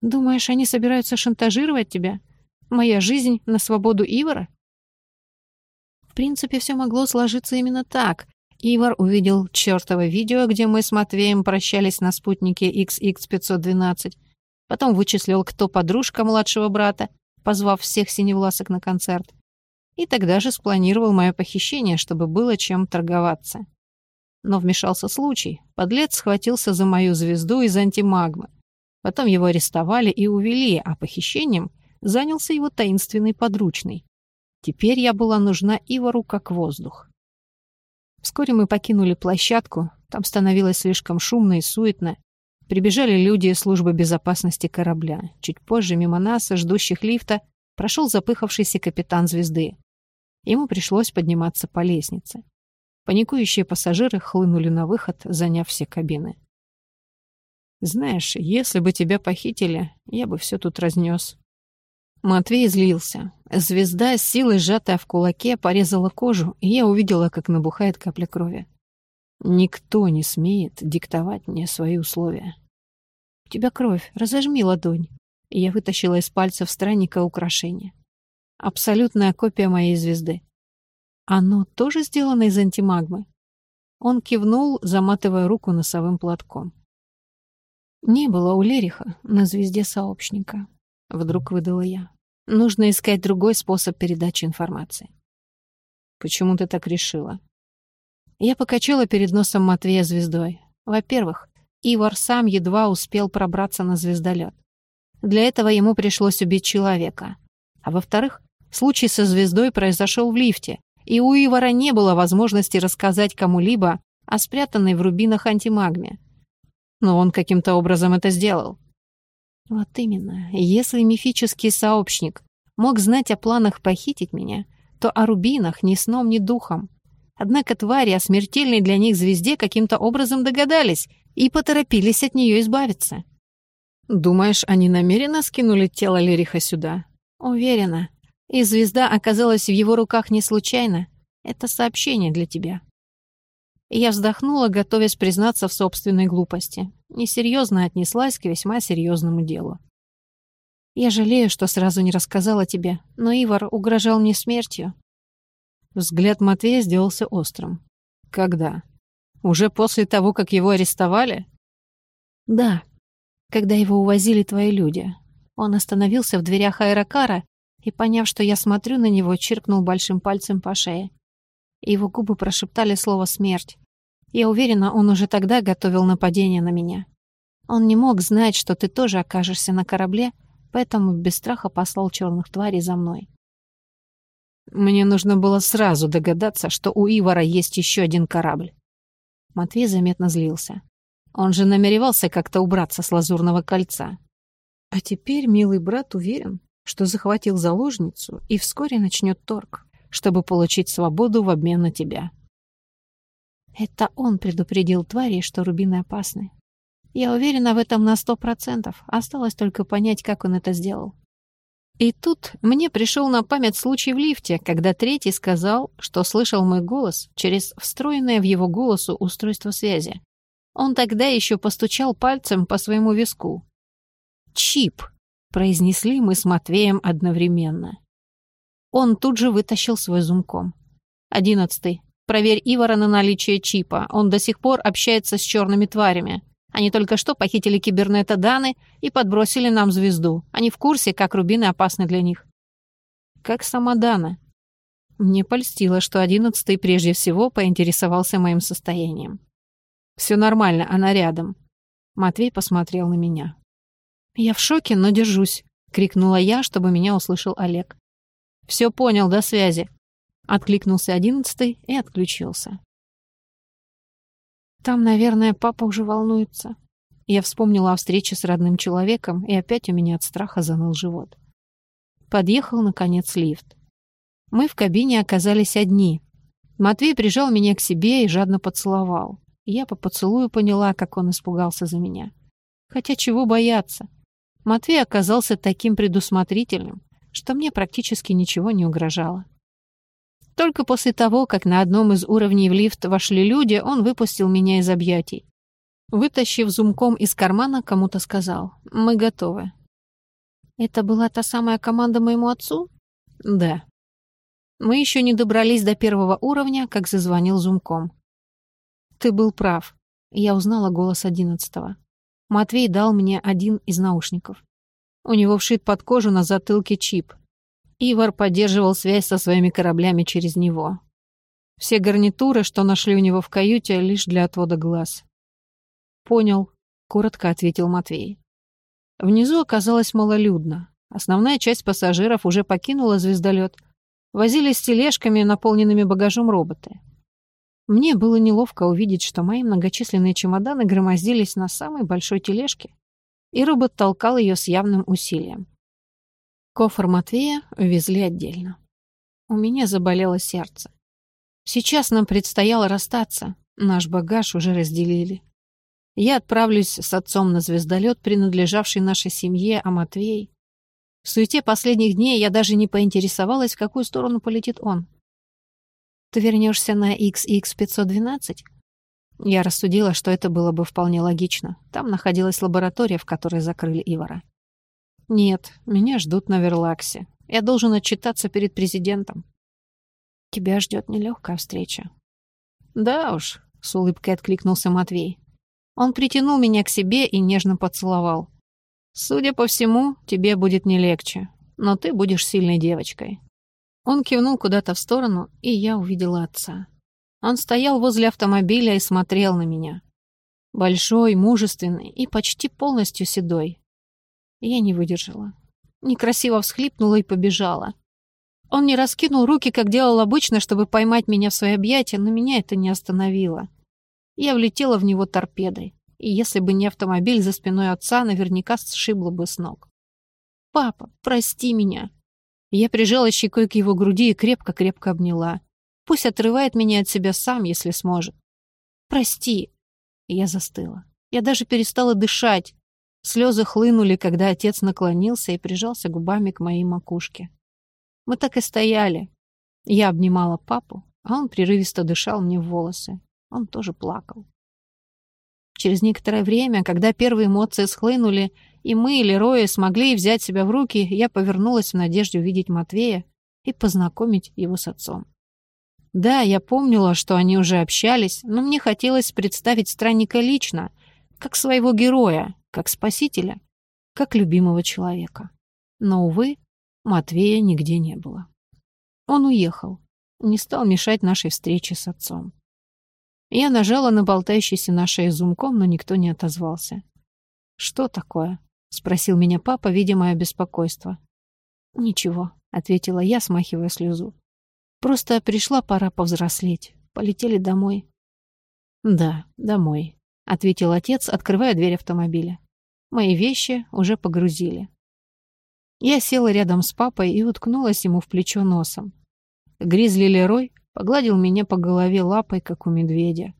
Думаешь, они собираются шантажировать тебя? Моя жизнь на свободу Ивара? В принципе, все могло сложиться именно так. Ивар увидел чертово видео, где мы с Матвеем прощались на спутнике XX512. Потом вычислил, кто подружка младшего брата, позвав всех синевласок на концерт. И тогда же спланировал мое похищение, чтобы было чем торговаться. Но вмешался случай. Подлец схватился за мою звезду из антимагмы. Потом его арестовали и увели, а похищением занялся его таинственный подручный. Теперь я была нужна Ивару как воздух. Вскоре мы покинули площадку, там становилось слишком шумно и суетно. Прибежали люди из службы безопасности корабля. Чуть позже мимо нас, ждущих лифта, прошел запыхавшийся капитан звезды. Ему пришлось подниматься по лестнице. Паникующие пассажиры хлынули на выход, заняв все кабины. «Знаешь, если бы тебя похитили, я бы все тут разнес», Матвей злился. Звезда, силой сжатая в кулаке, порезала кожу, и я увидела, как набухает капля крови. Никто не смеет диктовать мне свои условия. «У тебя кровь, разожми ладонь». Я вытащила из пальцев странника украшение. Абсолютная копия моей звезды. Оно тоже сделано из антимагмы. Он кивнул, заматывая руку носовым платком. Не было у Лериха на звезде сообщника. Вдруг выдала я. Нужно искать другой способ передачи информации. Почему ты так решила? Я покачала перед носом Матвея звездой. Во-первых, Ивар сам едва успел пробраться на звездолет. Для этого ему пришлось убить человека. А во-вторых, случай со звездой произошел в лифте, и у Ивара не было возможности рассказать кому-либо о спрятанной в рубинах антимагме. Но он каким-то образом это сделал. Вот именно. Если мифический сообщник мог знать о планах похитить меня, то о рубинах ни сном, ни духом. Однако твари о смертельной для них звезде каким-то образом догадались и поторопились от нее избавиться. Думаешь, они намеренно скинули тело Лериха сюда? Уверена. И звезда оказалась в его руках не случайно. Это сообщение для тебя. Я вздохнула, готовясь признаться в собственной глупости. Несерьезно отнеслась к весьма серьезному делу. Я жалею, что сразу не рассказала тебе, но Ивар угрожал мне смертью. Взгляд Матвея сделался острым. Когда? Уже после того, как его арестовали? Да. Когда его увозили твои люди. Он остановился в дверях аэрокара и, поняв, что я смотрю на него, чиркнул большим пальцем по шее. Его губы прошептали слово «смерть». Я уверена, он уже тогда готовил нападение на меня. Он не мог знать, что ты тоже окажешься на корабле, поэтому без страха послал черных тварей за мной. Мне нужно было сразу догадаться, что у Ивара есть еще один корабль. Матвей заметно злился. Он же намеревался как-то убраться с лазурного кольца. А теперь милый брат уверен, что захватил заложницу и вскоре начнет торг чтобы получить свободу в обмен на тебя. Это он предупредил твари, что рубины опасны. Я уверена в этом на сто процентов. Осталось только понять, как он это сделал. И тут мне пришел на память случай в лифте, когда третий сказал, что слышал мой голос через встроенное в его голосу устройство связи. Он тогда еще постучал пальцем по своему виску. «Чип», — произнесли мы с Матвеем одновременно. Он тут же вытащил свой зумком. «Одиннадцатый. Проверь Ивара на наличие чипа. Он до сих пор общается с черными тварями. Они только что похитили кибернета Даны и подбросили нам звезду. Они в курсе, как рубины опасны для них». «Как сама Дана?» Мне польстило, что одиннадцатый прежде всего поинтересовался моим состоянием. «Все нормально, она рядом». Матвей посмотрел на меня. «Я в шоке, но держусь», — крикнула я, чтобы меня услышал Олег. «Все понял, до связи», — откликнулся одиннадцатый и отключился. «Там, наверное, папа уже волнуется». Я вспомнила о встрече с родным человеком, и опять у меня от страха заныл живот. Подъехал, наконец, лифт. Мы в кабине оказались одни. Матвей прижал меня к себе и жадно поцеловал. Я по поцелую поняла, как он испугался за меня. Хотя чего бояться? Матвей оказался таким предусмотрительным, что мне практически ничего не угрожало. Только после того, как на одном из уровней в лифт вошли люди, он выпустил меня из объятий. Вытащив зумком из кармана, кому-то сказал «Мы готовы». Это была та самая команда моему отцу? Да. Мы еще не добрались до первого уровня, как зазвонил зумком. Ты был прав. Я узнала голос одиннадцатого. Матвей дал мне один из наушников. У него вшит под кожу на затылке чип. Ивар поддерживал связь со своими кораблями через него. Все гарнитуры, что нашли у него в каюте, лишь для отвода глаз. «Понял», — коротко ответил Матвей. Внизу оказалось малолюдно. Основная часть пассажиров уже покинула звездолет. Возились с тележками, наполненными багажом роботы. Мне было неловко увидеть, что мои многочисленные чемоданы громоздились на самой большой тележке, и робот толкал ее с явным усилием. Кофр Матвея увезли отдельно. У меня заболело сердце. Сейчас нам предстояло расстаться, наш багаж уже разделили. Я отправлюсь с отцом на звездолет, принадлежавший нашей семье, а Матвей... В суете последних дней я даже не поинтересовалась, в какую сторону полетит он. Ты вернешься на XX-512? Я рассудила, что это было бы вполне логично. Там находилась лаборатория, в которой закрыли Ивара. Нет, меня ждут на Верлаксе. Я должен отчитаться перед президентом. Тебя ждет нелегкая встреча. Да уж, с улыбкой откликнулся Матвей. Он притянул меня к себе и нежно поцеловал. Судя по всему, тебе будет не легче, но ты будешь сильной девочкой. Он кивнул куда-то в сторону, и я увидела отца. Он стоял возле автомобиля и смотрел на меня. Большой, мужественный и почти полностью седой. Я не выдержала. Некрасиво всхлипнула и побежала. Он не раскинул руки, как делал обычно, чтобы поймать меня в свои объятия, но меня это не остановило. Я влетела в него торпедой, и если бы не автомобиль за спиной отца, наверняка сшибла бы с ног. «Папа, прости меня!» Я прижала щекой к его груди и крепко-крепко обняла. Пусть отрывает меня от себя сам, если сможет. «Прости!» Я застыла. Я даже перестала дышать. Слезы хлынули, когда отец наклонился и прижался губами к моей макушке. Мы так и стояли. Я обнимала папу, а он прерывисто дышал мне в волосы. Он тоже плакал. Через некоторое время, когда первые эмоции схлынули, и мы, Лерои, смогли взять себя в руки, я повернулась в надежде увидеть Матвея и познакомить его с отцом. Да, я помнила, что они уже общались, но мне хотелось представить странника лично, как своего героя, как спасителя, как любимого человека. Но, увы, Матвея нигде не было. Он уехал, не стал мешать нашей встрече с отцом. Я нажала на болтающийся на шее зумком, но никто не отозвался. «Что такое?» — спросил меня папа, видя мое беспокойство. «Ничего», — ответила я, смахивая слезу. «Просто пришла пора повзрослеть. Полетели домой». «Да, домой», — ответил отец, открывая дверь автомобиля. «Мои вещи уже погрузили. Я села рядом с папой и уткнулась ему в плечо носом. Гризли Лерой погладил меня по голове лапой, как у медведя.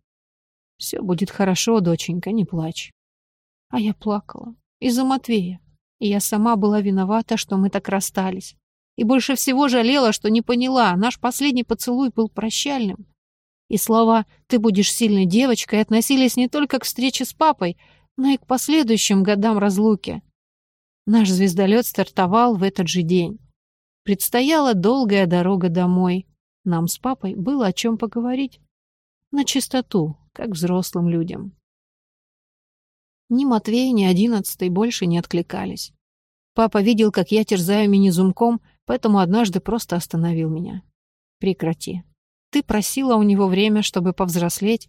«Все будет хорошо, доченька, не плачь». А я плакала. Из-за Матвея. И я сама была виновата, что мы так расстались. И больше всего жалела, что не поняла, наш последний поцелуй был прощальным. И слова «ты будешь сильной девочкой» относились не только к встрече с папой, но и к последующим годам разлуки. Наш звездолет стартовал в этот же день. Предстояла долгая дорога домой. Нам с папой было о чем поговорить. На чистоту, как взрослым людям. Ни Матвей, ни одиннадцатый больше не откликались. Папа видел, как я терзаю мини-зумком, поэтому однажды просто остановил меня. Прекрати. Ты просила у него время, чтобы повзрослеть,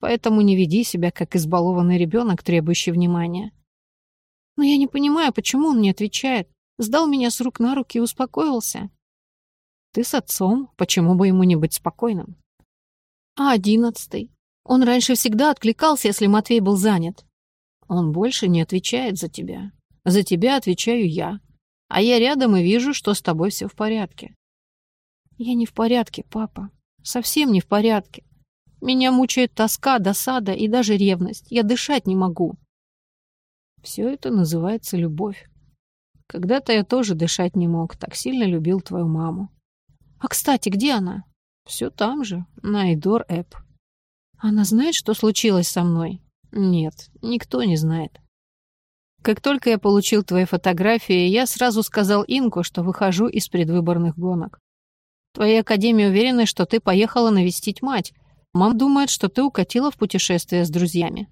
поэтому не веди себя, как избалованный ребенок, требующий внимания. Но я не понимаю, почему он не отвечает. Сдал меня с рук на руки и успокоился. Ты с отцом, почему бы ему не быть спокойным? А одиннадцатый? Он раньше всегда откликался, если Матвей был занят. Он больше не отвечает за тебя. За тебя отвечаю я. А я рядом и вижу, что с тобой все в порядке. Я не в порядке, папа. Совсем не в порядке. Меня мучает тоска, досада и даже ревность. Я дышать не могу. Все это называется любовь. Когда-то я тоже дышать не мог, так сильно любил твою маму. А, кстати, где она? Все там же, на Айдор Эп. Она знает, что случилось со мной? Нет, никто не знает. Как только я получил твои фотографии, я сразу сказал Инку, что выхожу из предвыборных гонок. Твоя академия уверены, что ты поехала навестить мать. Мам думает, что ты укатила в путешествие с друзьями.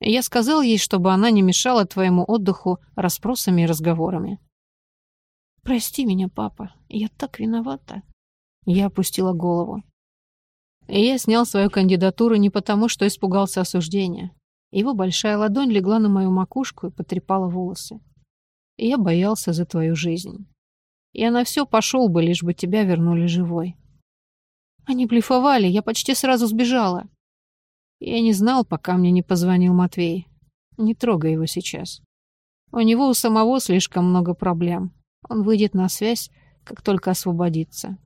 Я сказал ей, чтобы она не мешала твоему отдыху расспросами и разговорами. «Прости меня, папа, я так виновата». Я опустила голову. И я снял свою кандидатуру не потому, что испугался осуждения. Его большая ладонь легла на мою макушку и потрепала волосы. Я боялся за твою жизнь. Я на все пошел бы, лишь бы тебя вернули живой. Они блефовали, я почти сразу сбежала. Я не знал, пока мне не позвонил Матвей. Не трогай его сейчас. У него у самого слишком много проблем. Он выйдет на связь, как только освободится.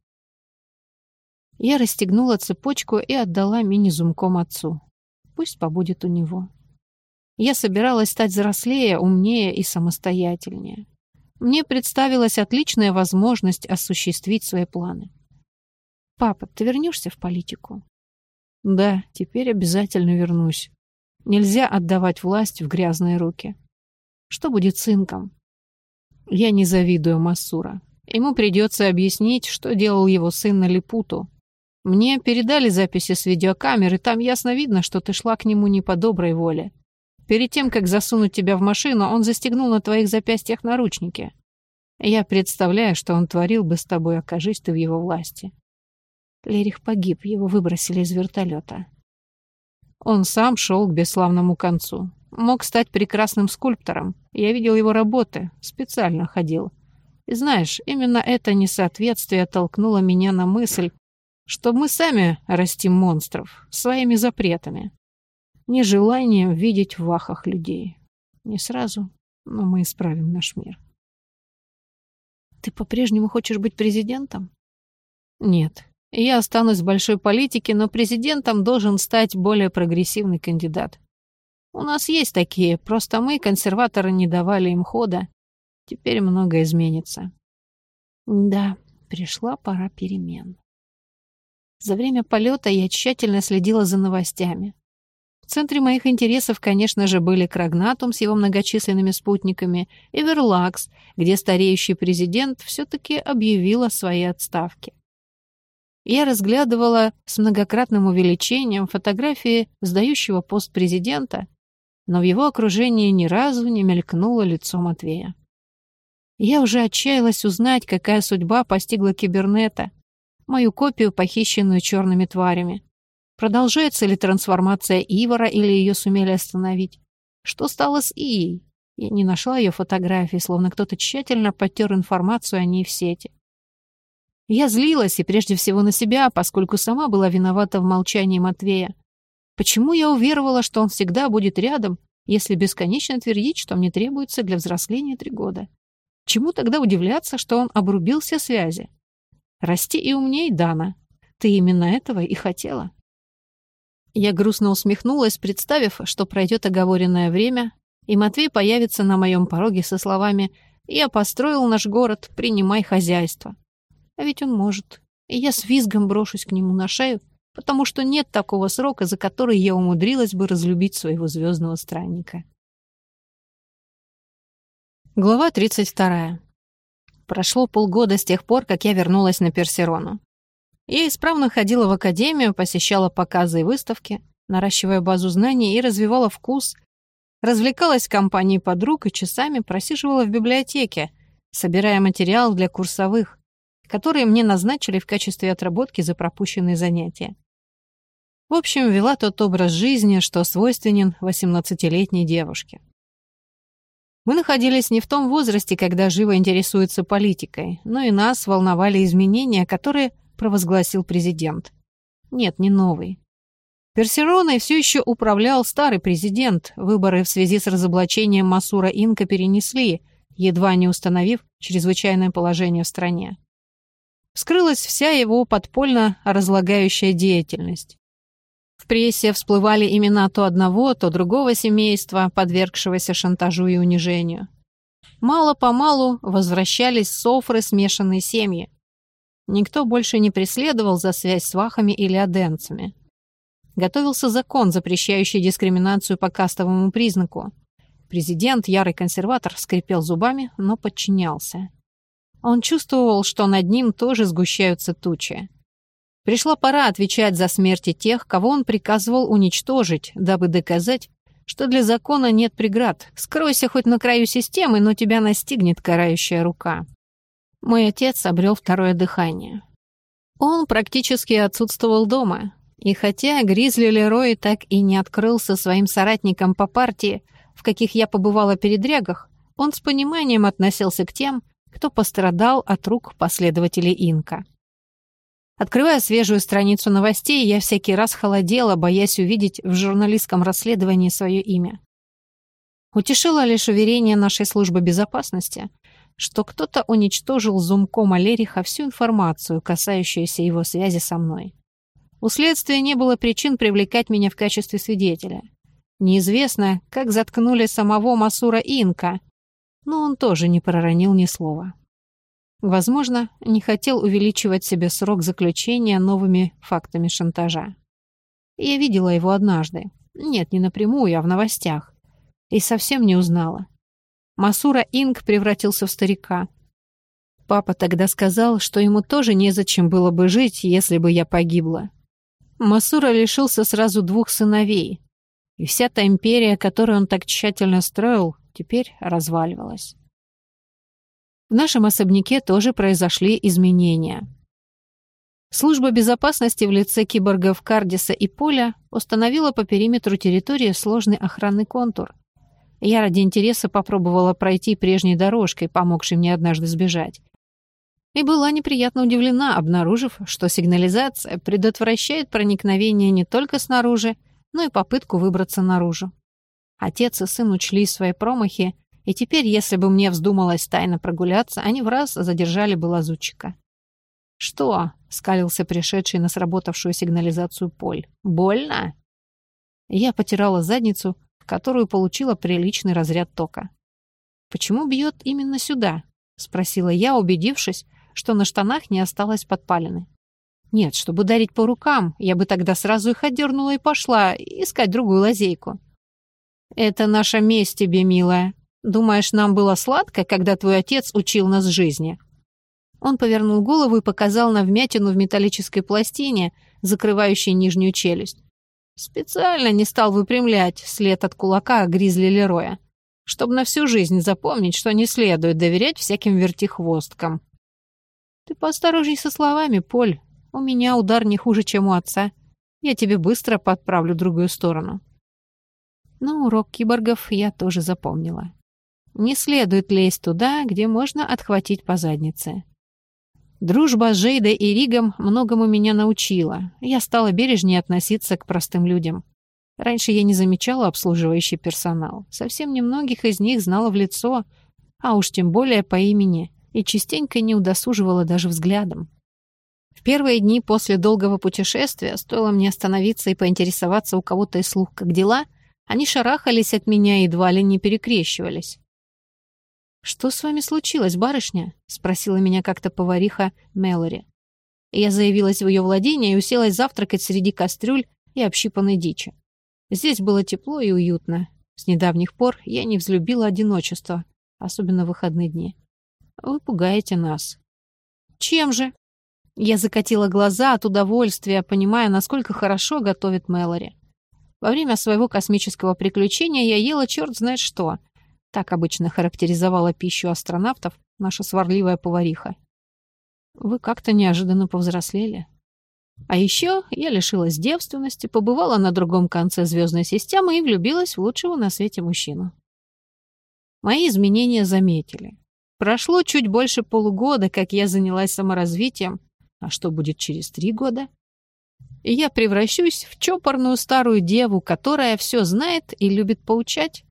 Я расстегнула цепочку и отдала мини-зумком отцу. Пусть побудет у него. Я собиралась стать взрослее, умнее и самостоятельнее. Мне представилась отличная возможность осуществить свои планы. «Папа, ты вернешься в политику?» Да, теперь обязательно вернусь. Нельзя отдавать власть в грязные руки. Что будет с инком? Я не завидую Массура. Ему придется объяснить, что делал его сын на Липуту. Мне передали записи с видеокамеры, там ясно видно, что ты шла к нему не по доброй воле. Перед тем, как засунуть тебя в машину, он застегнул на твоих запястьях наручники. Я представляю, что он творил бы с тобой, окажись ты в его власти. Лерих погиб, его выбросили из вертолета. Он сам шел к бесславному концу. Мог стать прекрасным скульптором. Я видел его работы, специально ходил. И знаешь, именно это несоответствие толкнуло меня на мысль, что мы сами растим монстров своими запретами. Нежеланием видеть в вахах людей. Не сразу, но мы исправим наш мир. Ты по-прежнему хочешь быть президентом? Нет, я останусь в большой политике, но президентом должен стать более прогрессивный кандидат. У нас есть такие, просто мы, консерваторы, не давали им хода. Теперь многое изменится. Да, пришла пора перемен. За время полета я тщательно следила за новостями. В центре моих интересов, конечно же, были Крагнатум с его многочисленными спутниками и Верлакс, где стареющий президент все-таки объявил о своей отставке. Я разглядывала с многократным увеличением фотографии сдающего пост президента, но в его окружении ни разу не мелькнуло лицо Матвея. Я уже отчаялась узнать, какая судьба постигла кибернета, мою копию, похищенную черными тварями. Продолжается ли трансформация Ивара или ее сумели остановить? Что стало с Ией? Я не нашла ее фотографии, словно кто-то тщательно подтер информацию о ней в сети. Я злилась и прежде всего на себя, поскольку сама была виновата в молчании Матвея. Почему я уверовала, что он всегда будет рядом, если бесконечно твердить, что мне требуется для взросления три года? Чему тогда удивляться, что он обрубил все связи? Расти и умней, Дана. Ты именно этого и хотела. Я грустно усмехнулась, представив, что пройдет оговоренное время, и Матвей появится на моем пороге со словами «Я построил наш город, принимай хозяйство». А ведь он может. И я с визгом брошусь к нему на шею, потому что нет такого срока, за который я умудрилась бы разлюбить своего звездного странника. Глава 32. Прошло полгода с тех пор, как я вернулась на Персерону. Я исправно ходила в академию, посещала показы и выставки, наращивая базу знаний и развивала вкус, развлекалась в компании подруг и часами просиживала в библиотеке, собирая материал для курсовых, которые мне назначили в качестве отработки за пропущенные занятия. В общем, вела тот образ жизни, что свойственен 18-летней девушке. Мы находились не в том возрасте, когда живо интересуются политикой, но и нас волновали изменения, которые провозгласил президент. Нет, не новый. Персероной все еще управлял старый президент. Выборы в связи с разоблачением Масура Инка перенесли, едва не установив чрезвычайное положение в стране вскрылась вся его подпольно разлагающая деятельность. В прессе всплывали имена то одного, то другого семейства, подвергшегося шантажу и унижению. Мало-помалу возвращались софры смешанные семьи. Никто больше не преследовал за связь с вахами или аденцами. Готовился закон, запрещающий дискриминацию по кастовому признаку. Президент, ярый консерватор, скрипел зубами, но подчинялся. Он чувствовал, что над ним тоже сгущаются тучи. Пришла пора отвечать за смерти тех, кого он приказывал уничтожить, дабы доказать, что для закона нет преград. Скройся хоть на краю системы, но тебя настигнет карающая рука. Мой отец обрел второе дыхание. Он практически отсутствовал дома, и хотя Гризли Лерой так и не открылся своим соратникам по партии, в каких я побывала передрягах, он с пониманием относился к тем, кто пострадал от рук последователей Инка. Открывая свежую страницу новостей, я всякий раз холодела, боясь увидеть в журналистском расследовании свое имя. Утешило лишь уверение нашей службы безопасности, что кто-то уничтожил зумком Алериха всю информацию, касающуюся его связи со мной. У следствия не было причин привлекать меня в качестве свидетеля. Неизвестно, как заткнули самого Масура Инка, но он тоже не проронил ни слова. Возможно, не хотел увеличивать себе срок заключения новыми фактами шантажа. Я видела его однажды. Нет, не напрямую, а в новостях. И совсем не узнала. Масура Инг превратился в старика. Папа тогда сказал, что ему тоже незачем было бы жить, если бы я погибла. Масура лишился сразу двух сыновей. И вся та империя, которую он так тщательно строил, теперь разваливалась. В нашем особняке тоже произошли изменения. Служба безопасности в лице киборгов Кардиса и Поля установила по периметру территории сложный охранный контур. Я ради интереса попробовала пройти прежней дорожкой, помогшей мне однажды сбежать. И была неприятно удивлена, обнаружив, что сигнализация предотвращает проникновение не только снаружи, но и попытку выбраться наружу. Отец и сын учли свои промахи и теперь, если бы мне вздумалось тайно прогуляться, они в раз задержали бы лазутчика. «Что?» — скалился пришедший на сработавшую сигнализацию Поль. «Больно?» Я потирала задницу, которую получила приличный разряд тока. «Почему бьет именно сюда?» — спросила я, убедившись, что на штанах не осталось подпалины. «Нет, чтобы ударить по рукам, я бы тогда сразу их отдернула и пошла искать другую лазейку». «Это наша месть тебе, милая», Думаешь, нам было сладко, когда твой отец учил нас жизни?» Он повернул голову и показал на вмятину в металлической пластине, закрывающей нижнюю челюсть. Специально не стал выпрямлять след от кулака Гризли Лероя, чтобы на всю жизнь запомнить, что не следует доверять всяким вертихвосткам. «Ты поосторожней со словами, Поль. У меня удар не хуже, чем у отца. Я тебе быстро подправлю другую сторону». Но урок киборгов я тоже запомнила. Не следует лезть туда, где можно отхватить по заднице. Дружба с Жейдой и Ригом многому меня научила. Я стала бережнее относиться к простым людям. Раньше я не замечала обслуживающий персонал. Совсем немногих из них знала в лицо, а уж тем более по имени, и частенько не удосуживала даже взглядом. В первые дни после долгого путешествия стоило мне остановиться и поинтересоваться у кого-то из слух, как дела, они шарахались от меня и едва ли не перекрещивались. «Что с вами случилось, барышня?» — спросила меня как-то повариха Мэлори. Я заявилась в ее владение и уселась завтракать среди кастрюль и общипанной дичи. Здесь было тепло и уютно. С недавних пор я не взлюбила одиночество, особенно в выходные дни. Вы пугаете нас. Чем же? Я закатила глаза от удовольствия, понимая, насколько хорошо готовит Мэлори. Во время своего космического приключения я ела черт знает что, так обычно характеризовала пищу астронавтов наша сварливая повариха. Вы как-то неожиданно повзрослели. А еще я лишилась девственности, побывала на другом конце звездной системы и влюбилась в лучшего на свете мужчину. Мои изменения заметили. Прошло чуть больше полугода, как я занялась саморазвитием. А что будет через три года? И я превращусь в чопорную старую деву, которая все знает и любит поучать.